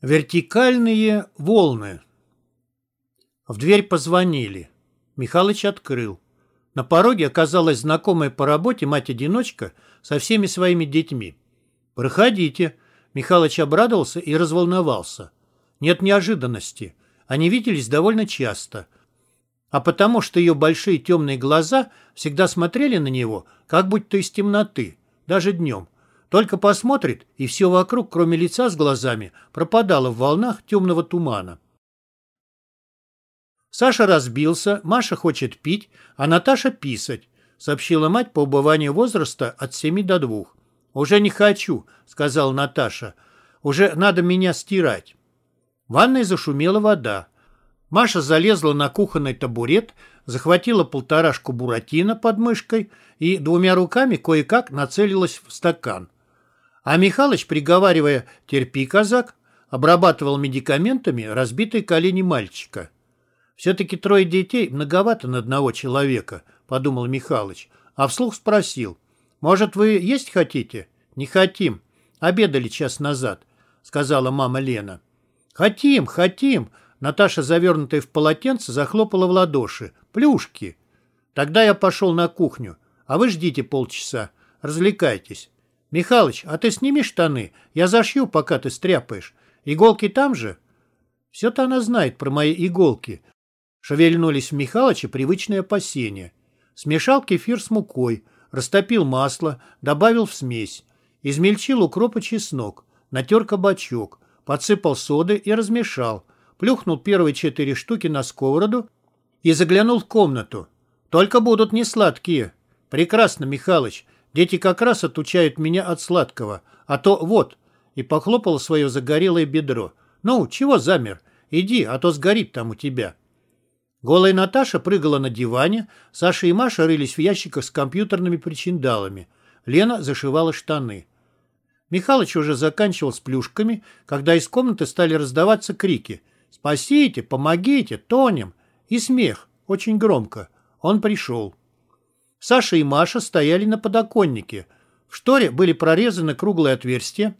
Вертикальные волны. В дверь позвонили. Михалыч открыл. На пороге оказалась знакомая по работе мать-одиночка со всеми своими детьми. «Проходите». Михалыч обрадовался и разволновался. Нет неожиданности. Они виделись довольно часто. А потому что ее большие темные глаза всегда смотрели на него, как будто из темноты, даже днем. Только посмотрит, и все вокруг, кроме лица с глазами, пропадало в волнах темного тумана. Саша разбился, Маша хочет пить, а Наташа писать, сообщила мать по убыванию возраста от семи до двух. «Уже не хочу», — сказала Наташа. «Уже надо меня стирать». В ванной зашумела вода. Маша залезла на кухонный табурет, захватила полторашку буратино под мышкой и двумя руками кое-как нацелилась в стакан. А Михалыч, приговаривая «терпи, казак», обрабатывал медикаментами разбитые колени мальчика. «Все-таки трое детей многовато на одного человека», — подумал Михалыч, а вслух спросил. «Может, вы есть хотите?» «Не хотим. Обедали час назад», — сказала мама Лена. «Хотим, хотим!» Наташа, завернутая в полотенце, захлопала в ладоши. «Плюшки!» «Тогда я пошел на кухню, а вы ждите полчаса. Развлекайтесь». «Михалыч, а ты сними штаны. Я зашью, пока ты стряпаешь. Иголки там же?» «Все-то она знает про мои иголки». Шевельнулись в Михалыча привычные опасения. Смешал кефир с мукой, растопил масло, добавил в смесь. Измельчил укроп и чеснок, натер кабачок, подсыпал соды и размешал. Плюхнул первые четыре штуки на сковороду и заглянул в комнату. «Только будут не сладкие». «Прекрасно, Михалыч. Дети как раз отучают меня от сладкого. А то вот, и похлопал свое загорелое бедро. Ну, чего замер? Иди, а то сгорит там у тебя. Голая Наташа прыгала на диване, Саша и Маша рылись в ящиках с компьютерными причиндалами. Лена зашивала штаны. Михалыч уже заканчивал с плюшками, когда из комнаты стали раздаваться крики. «Спасите! Помогите! Тонем!» И смех, очень громко. Он пришел. Саша и Маша стояли на подоконнике. В шторе были прорезаны круглые отверстия.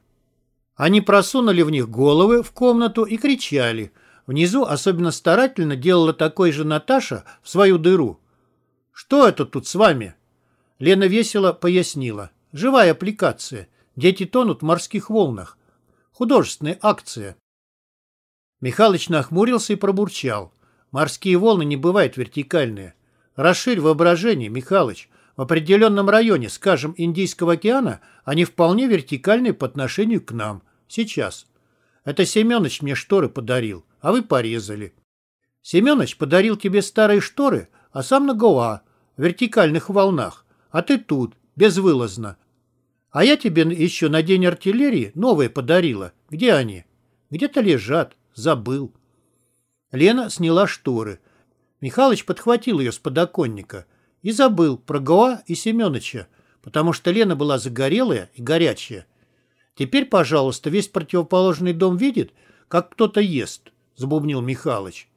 Они просунули в них головы в комнату и кричали. Внизу особенно старательно делала такой же Наташа в свою дыру. «Что это тут с вами?» Лена весело пояснила. «Живая аппликация. Дети тонут в морских волнах. Художественная акция». Михалыч нахмурился и пробурчал. «Морские волны не бывают вертикальные. Расширь воображение, Михалыч. В определенном районе, скажем, Индийского океана, они вполне вертикальные по отношению к нам. Сейчас. Это Семенович мне шторы подарил, а вы порезали. Семенович подарил тебе старые шторы, а сам на Гоа, в вертикальных волнах. А ты тут, безвылазно. А я тебе еще на день артиллерии новые подарила. Где они? Где-то лежат. Забыл. Лена сняла шторы. Михалыч подхватил ее с подоконника и забыл про Гоа и Семеновича, потому что Лена была загорелая и горячая. Теперь, пожалуйста, весь противоположный дом видит, как кто-то ест, забубнил Михалыч.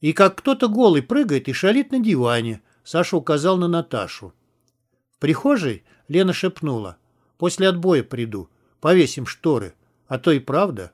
И как кто-то голый прыгает и шалит на диване, Саша указал на Наташу. В прихожей Лена шепнула. После отбоя приду, повесим шторы, а то и правда.